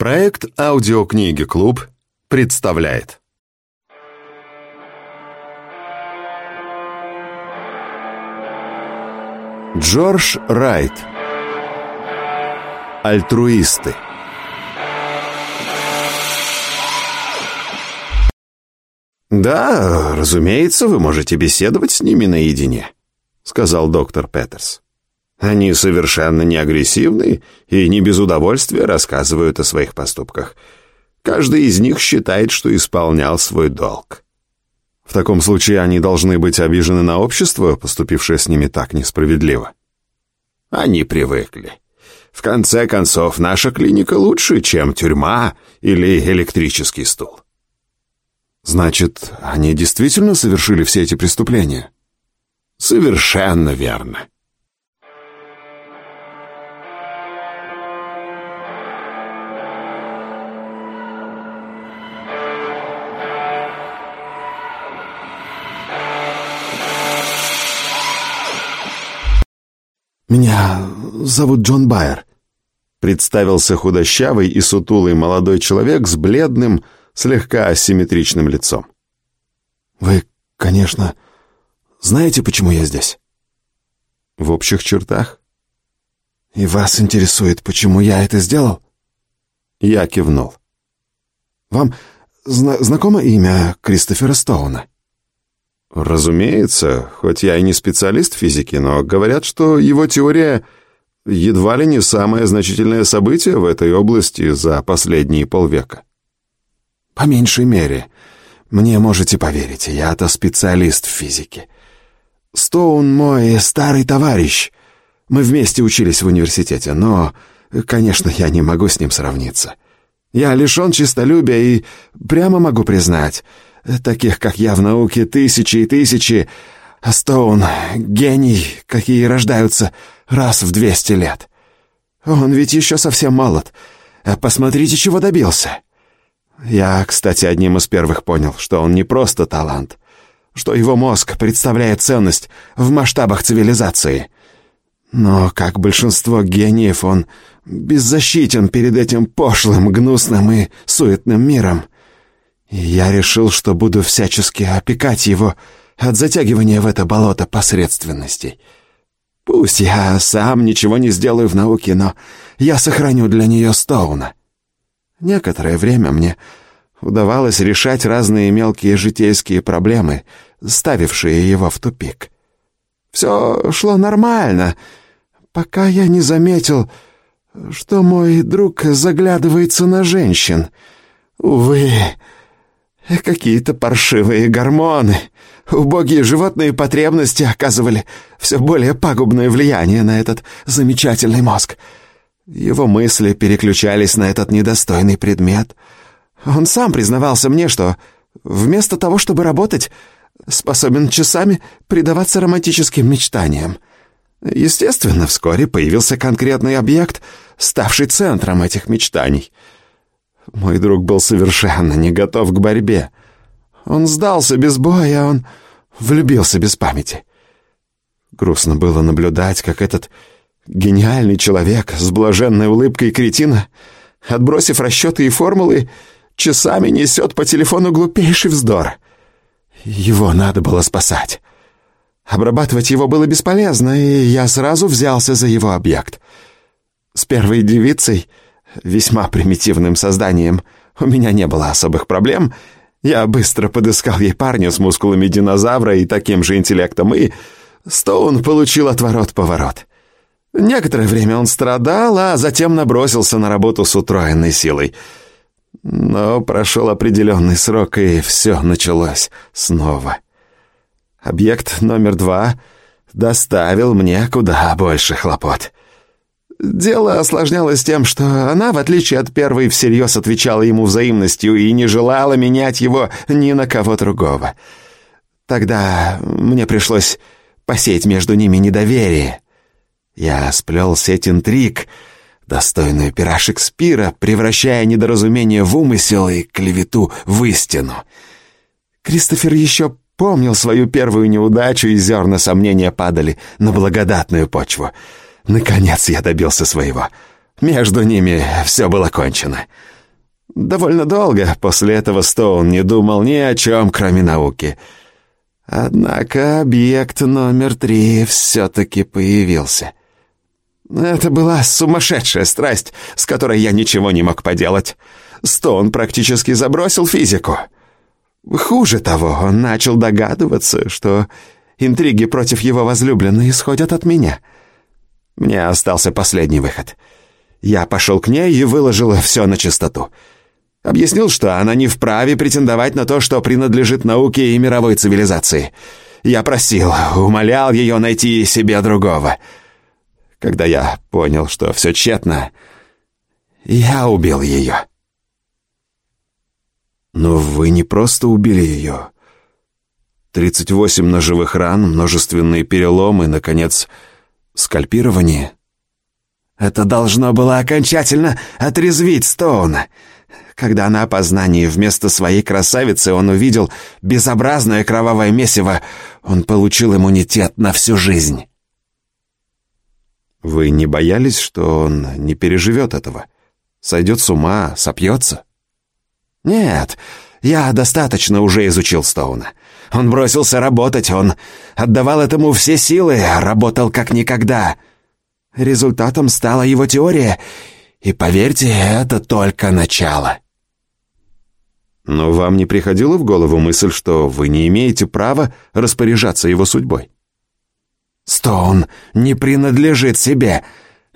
Проект «Аудиокниги Клуб» представляет. Джордж Райт. Альтруисты. «Да, разумеется, вы можете беседовать с ними наедине», — сказал доктор Петерс. «Они совершенно не агрессивны и не без удовольствия рассказывают о своих поступках. Каждый из них считает, что исполнял свой долг». «В таком случае они должны быть обижены на общество, поступившее с ними так несправедливо». «Они привыкли. В конце концов, наша клиника лучше, чем тюрьма или электрический стул». Значит, они действительно совершили все эти преступления? Совершенно верно. «Меня зовут Джон Байер», — представился худощавый и сутулый молодой человек с бледным, слегка асимметричным лицом. «Вы, конечно, знаете, почему я здесь?» «В общих чертах». «И вас интересует, почему я это сделал?» Я кивнул. «Вам зна знакомо имя Кристофера Стоуна?» «Разумеется, хоть я и не специалист в физике, но говорят, что его теория едва ли не самое значительное событие в этой области за последние полвека». По меньшей мере. Мне можете поверить, я-то специалист в физике. Стоун мой старый товарищ. Мы вместе учились в университете, но, конечно, я не могу с ним сравниться. Я лишен честолюбия и прямо могу признать, таких, как я в науке, тысячи и тысячи, а Стоун — гений, какие рождаются раз в двести лет. Он ведь еще совсем молод. Посмотрите, чего добился. Я, кстати, одним из первых понял, что он не просто талант, что его мозг представляет ценность в масштабах цивилизации. Но, как большинство гениев, он беззащитен перед этим пошлым, гнусным и суетным миром. Я решил, что буду всячески опекать его от затягивания в это болото посредственностей. Пусть я сам ничего не сделаю в науке, но я сохраню для нее Стоуна. Некоторое время мне удавалось решать разные мелкие житейские проблемы, ставившие его в тупик. Все шло нормально, пока я не заметил, что мой друг заглядывается на женщин. Увы, какие-то паршивые гормоны, убогие животные потребности оказывали все более пагубное влияние на этот замечательный мозг — его мысли переключались на этот недостойный предмет. Он сам признавался мне, что вместо того, чтобы работать, способен часами предаваться романтическим мечтаниям. Естественно, вскоре появился конкретный объект, ставший центром этих мечтаний. Мой друг был совершенно не готов к борьбе. Он сдался без боя, он влюбился без памяти. Грустно было наблюдать, как этот Гениальный человек с блаженной улыбкой кретина, отбросив расчеты и формулы, часами несет по телефону глупейший вздор. Его надо было спасать. Обрабатывать его было бесполезно, и я сразу взялся за его объект. С первой девицей, весьма примитивным созданием, у меня не было особых проблем. Я быстро подыскал ей парня с мускулами динозавра и таким же интеллектом, и Стоун получил отворот-поворот. Некоторое время он страдал, а затем набросился на работу с утроенной силой. Но прошел определенный срок, и все началось снова. Объект номер два доставил мне куда больше хлопот. Дело осложнялось тем, что она, в отличие от первой, всерьез отвечала ему взаимностью и не желала менять его ни на кого другого. Тогда мне пришлось посеять между ними недоверие — я сплел сеть интриг, достойную пера Шекспира, превращая недоразумение в умысел и клевету в истину. Кристофер еще помнил свою первую неудачу, и зерна сомнения падали на благодатную почву. Наконец я добился своего. между ними все было кончено. Довольно долго после этого Стоун не думал ни о чем, кроме науки. Однако объект номер три все-таки появился. Это была сумасшедшая страсть, с которой я ничего не мог поделать. Стоун практически забросил физику. Хуже того, он начал догадываться, что интриги против его возлюбленной исходят от меня. Мне остался последний выход. Я пошел к ней и выложил все на чистоту — Объяснил, что она не вправе претендовать на то, что принадлежит науке и мировой цивилизации. Я просил, умолял ее найти себе другого. Когда я понял, что все тщетно, я убил ее. Но вы не просто убили ее. 38 ножевых ран, множественные переломы, наконец, скальпирование. Это должно было окончательно отрезвить Стоуна. Когда на опознании вместо своей красавицы он увидел безобразное кровавое месиво, он получил иммунитет на всю жизнь. Вы не боялись, что он не переживет этого? Сойдет с ума, сопьется? Нет, я достаточно уже изучил Стоуна. Он бросился работать, он отдавал этому все силы, работал как никогда. Результатом стала его теория, и, поверьте, это только начало. Но вам не приходила в голову мысль, что вы не имеете права распоряжаться его судьбой? Стоун не принадлежит себе.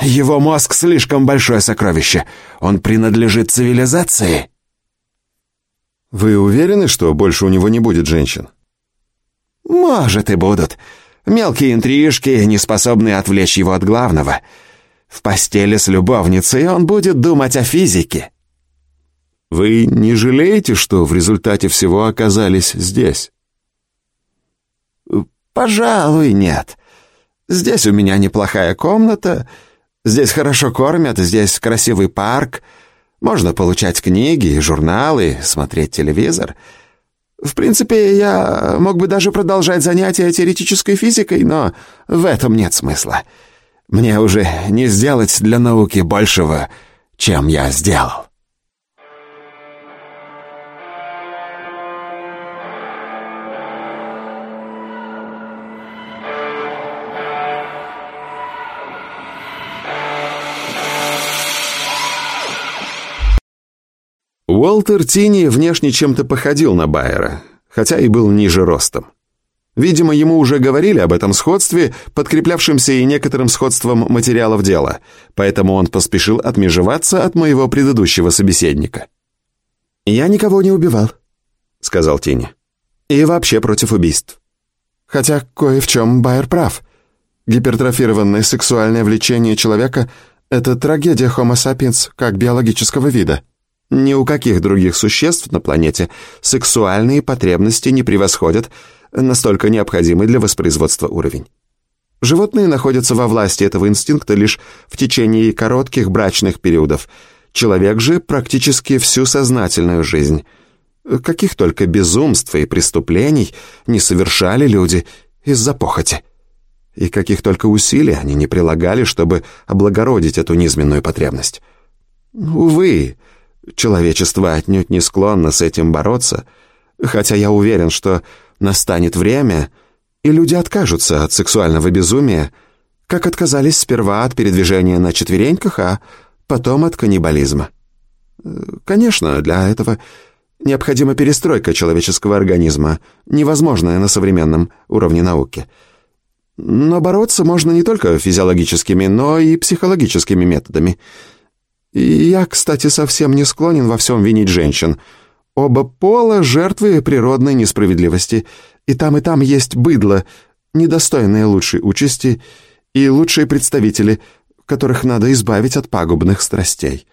Его мозг слишком большое сокровище. Он принадлежит цивилизации. Вы уверены, что больше у него не будет женщин? Может и будут. Мелкие интрижки, не способные отвлечь его от главного. В постели с любовницей он будет думать о физике. Вы не жалеете, что в результате всего оказались здесь? Пожалуй, нет. Здесь у меня неплохая комната, здесь хорошо кормят, здесь красивый парк, можно получать книги и журналы, смотреть телевизор. В принципе, я мог бы даже продолжать занятия теоретической физикой, но в этом нет смысла. Мне уже не сделать для науки большего, чем я сделал. Уолтер Тини внешне чем-то походил на Байера, хотя и был ниже ростом. Видимо, ему уже говорили об этом сходстве, подкреплявшемся и некоторым сходством материалов дела, поэтому он поспешил отмежеваться от моего предыдущего собеседника. «Я никого не убивал», — сказал Тини. «И вообще против убийств. Хотя кое в чем Байер прав. Гипертрофированное сексуальное влечение человека — это трагедия Homo sapiens как биологического вида». Ни у каких других существ на планете сексуальные потребности не превосходят настолько необходимый для воспроизводства уровень. Животные находятся во власти этого инстинкта лишь в течение коротких брачных периодов. Человек же практически всю сознательную жизнь. Каких только безумств и преступлений не совершали люди из-за похоти. И каких только усилий они не прилагали, чтобы облагородить эту низменную потребность. Увы, Человечество отнюдь не склонно с этим бороться, хотя я уверен, что настанет время, и люди откажутся от сексуального безумия, как отказались сперва от передвижения на четвереньках, а потом от каннибализма. Конечно, для этого необходима перестройка человеческого организма, невозможная на современном уровне науки. Но бороться можно не только физиологическими, но и психологическими методами – я, кстати, совсем не склонен во всем винить женщин. Оба пола — жертвы природной несправедливости. И там, и там есть быдло, недостойные лучшей участи, и лучшие представители, которых надо избавить от пагубных страстей.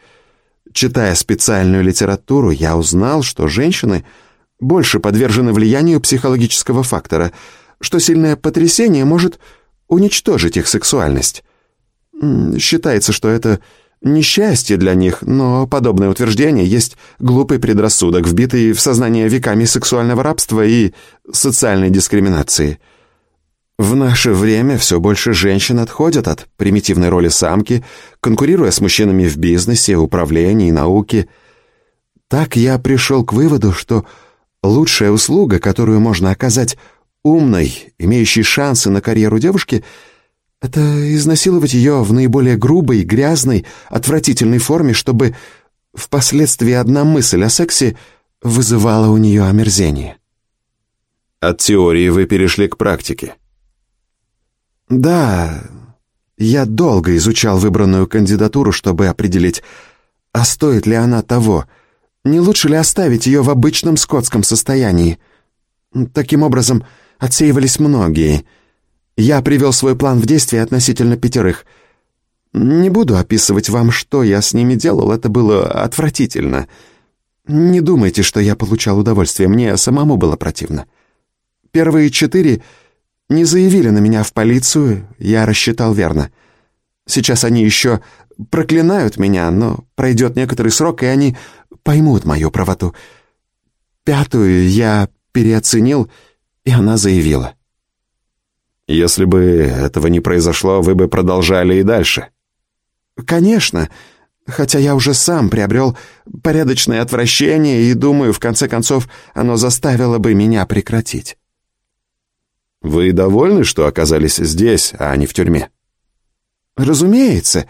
Читая специальную литературу, я узнал, что женщины больше подвержены влиянию психологического фактора, что сильное потрясение может уничтожить их сексуальность. Считается, что это Несчастье для них, но подобное утверждение есть глупый предрассудок, вбитый в сознание веками сексуального рабства и социальной дискриминации. В наше время все больше женщин отходят от примитивной роли самки, конкурируя с мужчинами в бизнесе, управлении науке. Так я пришел к выводу, что лучшая услуга, которую можно оказать умной, имеющей шансы на карьеру девушке, это изнасиловать ее в наиболее грубой, грязной, отвратительной форме, чтобы впоследствии одна мысль о сексе вызывала у нее омерзение. От теории вы перешли к практике. Да, я долго изучал выбранную кандидатуру, чтобы определить, а стоит ли она того, не лучше ли оставить ее в обычном скотском состоянии. Таким образом, отсеивались многие. Я привел свой план в действие относительно пятерых. Не буду описывать вам, что я с ними делал, это было отвратительно. Не думайте, что я получал удовольствие, мне самому было противно. Первые четыре не заявили на меня в полицию, я рассчитал верно. Сейчас они еще проклинают меня, но пройдет некоторый срок, и они поймут мою правоту. Пятую я переоценил, и она заявила. Если бы этого не произошло, вы бы продолжали и дальше. Конечно, хотя я уже сам приобрел порядочное отвращение, и думаю, в конце концов, оно заставило бы меня прекратить. Вы довольны, что оказались здесь, а не в тюрьме? Разумеется.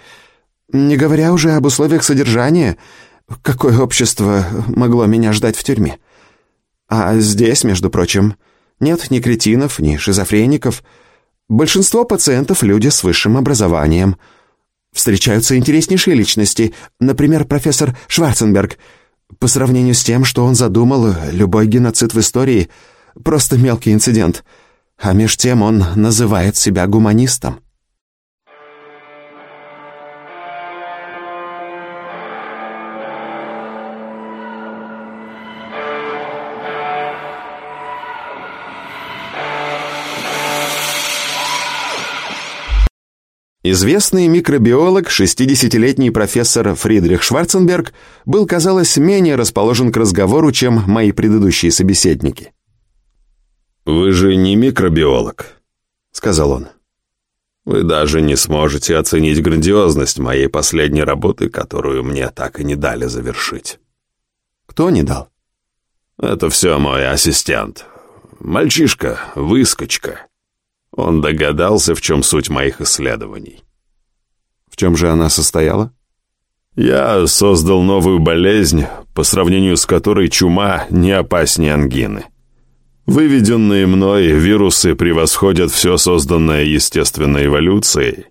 Не говоря уже об условиях содержания, какое общество могло меня ждать в тюрьме? А здесь, между прочим, нет ни кретинов, ни шизофреников. Большинство пациентов — люди с высшим образованием. Встречаются интереснейшие личности, например, профессор Шварценберг. По сравнению с тем, что он задумал, любой геноцид в истории — просто мелкий инцидент — а меж тем он называет себя гуманистом. Известный микробиолог, 60-летний профессор Фридрих Шварценберг, был, казалось, менее расположен к разговору, чем мои предыдущие собеседники. «Вы же не микробиолог», — сказал он. «Вы даже не сможете оценить грандиозность моей последней работы, которую мне так и не дали завершить». «Кто не дал?» «Это все мой ассистент. Мальчишка, выскочка. Он догадался, в чем суть моих исследований». «В чем же она состояла?» «Я создал новую болезнь, по сравнению с которой чума не опаснее ангины». Выведенные мной вирусы превосходят все созданное естественной эволюцией.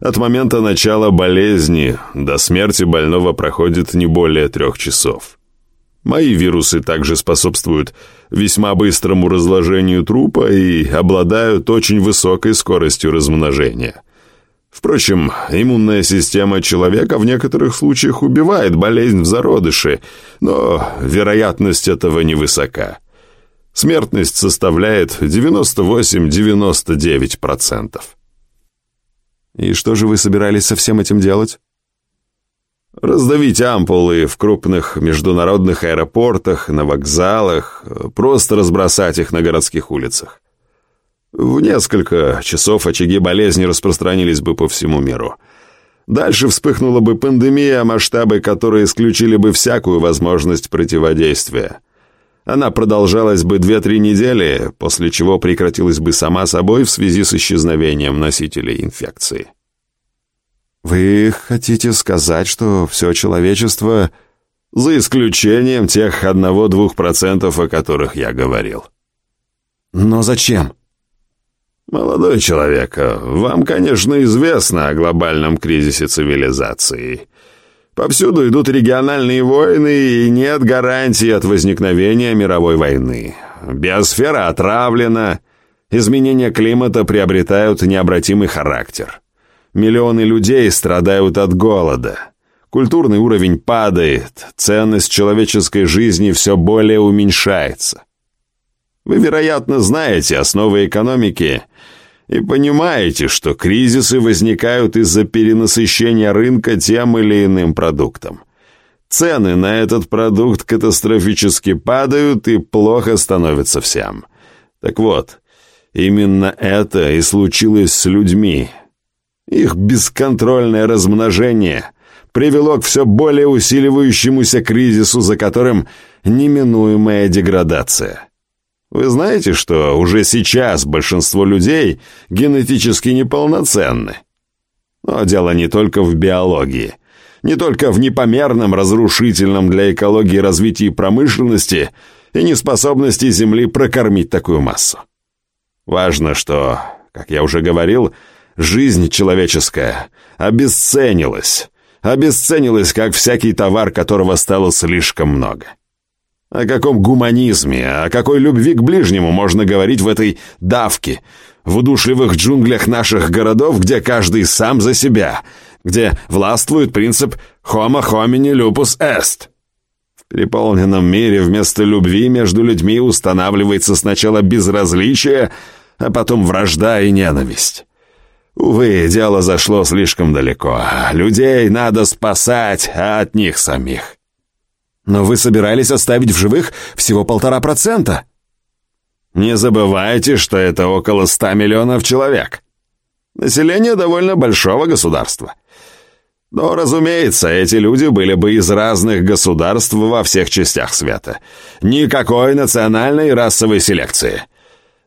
От момента начала болезни до смерти больного проходит не более трех часов. Мои вирусы также способствуют весьма быстрому разложению трупа и обладают очень высокой скоростью размножения. Впрочем, иммунная система человека в некоторых случаях убивает болезнь в зародыше, но вероятность этого невысока. Смертность составляет 98-99%. И что же вы собирались со всем этим делать? Раздавить ампулы в крупных международных аэропортах, на вокзалах, просто разбросать их на городских улицах. В несколько часов очаги болезни распространились бы по всему миру. Дальше вспыхнула бы пандемия, масштабы которой исключили бы всякую возможность противодействия. Она продолжалась бы 2-3 недели, после чего прекратилась бы сама собой в связи с исчезновением носителей инфекции. Вы хотите сказать, что все человечество... За исключением тех 1-2%, о которых я говорил. Но зачем? Молодой человек, вам, конечно, известно о глобальном кризисе цивилизации – Повсюду идут региональные войны, и нет гарантии от возникновения мировой войны. Биосфера отравлена, изменения климата приобретают необратимый характер. Миллионы людей страдают от голода. Культурный уровень падает, ценность человеческой жизни все более уменьшается. Вы, вероятно, знаете основы экономики – и понимаете, что кризисы возникают из-за перенасыщения рынка тем или иным продуктом. Цены на этот продукт катастрофически падают и плохо становится всем. Так вот, Именно это и случилось с людьми. Их бесконтрольное размножение привело к все более усиливающемуся кризису, за которым неминуемая деградация. Вы знаете, что уже сейчас большинство людей генетически неполноценны? Но дело не только в биологии, не только в непомерном разрушительном для экологии развитии промышленности и неспособности Земли прокормить такую массу. Важно, что, как я уже говорил, жизнь человеческая обесценилась, обесценилась как всякий товар, которого стало слишком много. О каком гуманизме, о какой любви к ближнему можно говорить в этой давке, в удушливых джунглях наших городов, где каждый сам за себя, где властвует принцип «homo homini lupus est». В переполненном мире вместо любви между людьми устанавливается сначала безразличие, а потом вражда и ненависть. Увы, дело зашло слишком далеко. Людей надо спасать, а от них самих. Но вы собирались оставить в живых всего полтора процента. Не забывайте, что это около ста миллионов человек. Население довольно большого государства. Но, разумеется, эти люди были бы из разных государств во всех частях света. Никакой национальной и расовой селекции.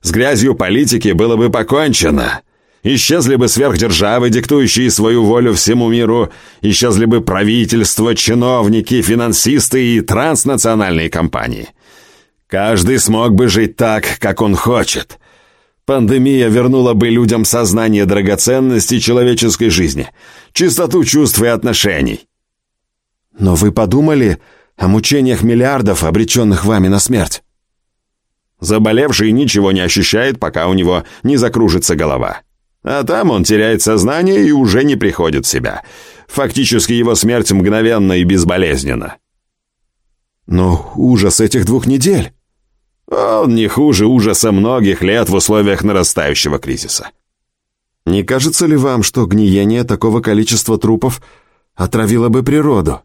С грязью политики было бы покончено. Исчезли бы сверхдержавы, диктующие свою волю всему миру. Исчезли бы правительства, чиновники, финансисты и транснациональные компании. Каждый смог бы жить так, как он хочет. Пандемия вернула бы людям сознание драгоценности человеческой жизни, чистоту чувств и отношений. Но вы подумали о мучениях миллиардов, обреченных вами на смерть? Заболевший ничего не ощущает, пока у него не закружится голова. А там он теряет сознание и уже не приходит в себя. Фактически его смерть мгновенна и безболезненна. Но ужас этих двух недель... Он не хуже ужаса многих лет в условиях нарастающего кризиса. Не кажется ли вам, что гниение такого количества трупов отравило бы природу?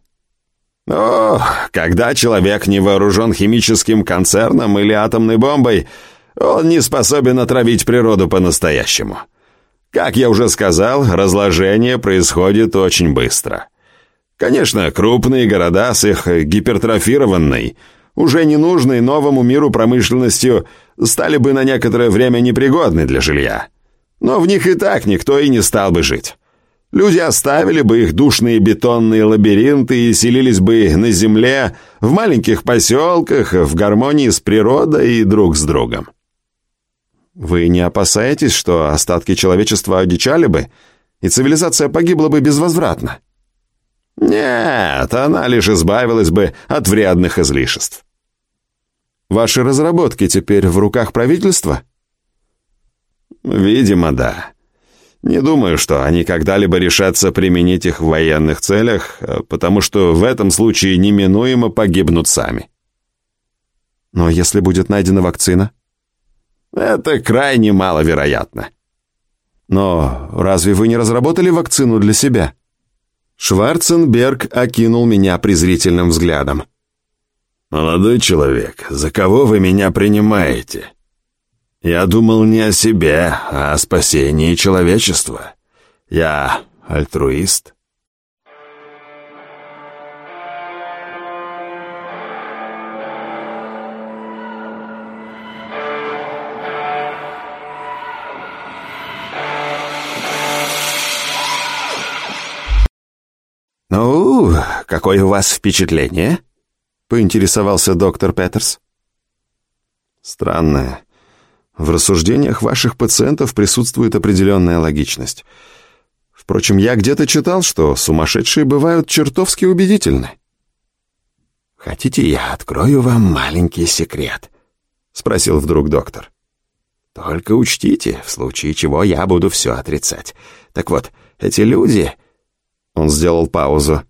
О, когда человек не вооружен химическим концерном или атомной бомбой, он не способен отравить природу по-настоящему. Как я уже сказал, разложение происходит очень быстро. Конечно, крупные города с их гипертрофированной, уже ненужной новому миру промышленностью, стали бы на некоторое время непригодны для жилья. Но в них и так никто и не стал бы жить. Люди оставили бы их душные бетонные лабиринты и селились бы на земле, в маленьких поселках, в гармонии с природой и друг с другом. Вы не опасаетесь, что остатки человечества одичали бы, и цивилизация погибла бы безвозвратно? Нет, она лишь избавилась бы от вредных излишеств. Ваши разработки теперь в руках правительства? Видимо, да. Не думаю, что они когда-либо решатся применить их в военных целях, потому что в этом случае неминуемо погибнут сами. Но если будет найдена вакцина? Это крайне маловероятно. Но разве вы не разработали вакцину для себя? Шварценберг окинул меня презрительным взглядом. «Молодой человек, за кого вы меня принимаете? Я думал не о себе, а о спасении человечества. Я альтруист». Какое у вас впечатление?» — поинтересовался доктор Петерс. «Странное. В рассуждениях ваших пациентов присутствует определенная логичность. Впрочем, я где-то читал, что сумасшедшие бывают чертовски убедительны». «Хотите, я открою вам маленький секрет?» — спросил вдруг доктор. «Только учтите, в случае чего я буду все отрицать. Так вот, эти люди...» Он сделал паузу.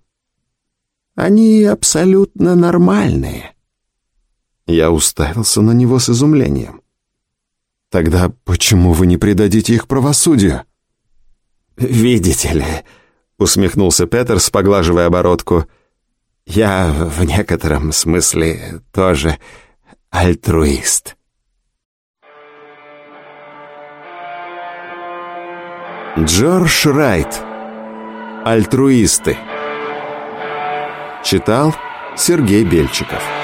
«Они абсолютно нормальные». Я уставился на него с изумлением. «Тогда почему вы не предадите их правосудию?» «Видите ли», — усмехнулся Петерс, поглаживая оборотку, «я в некотором смысле тоже альтруист». Джордж Райт. Альтруисты. Читал Сергей Бельчиков.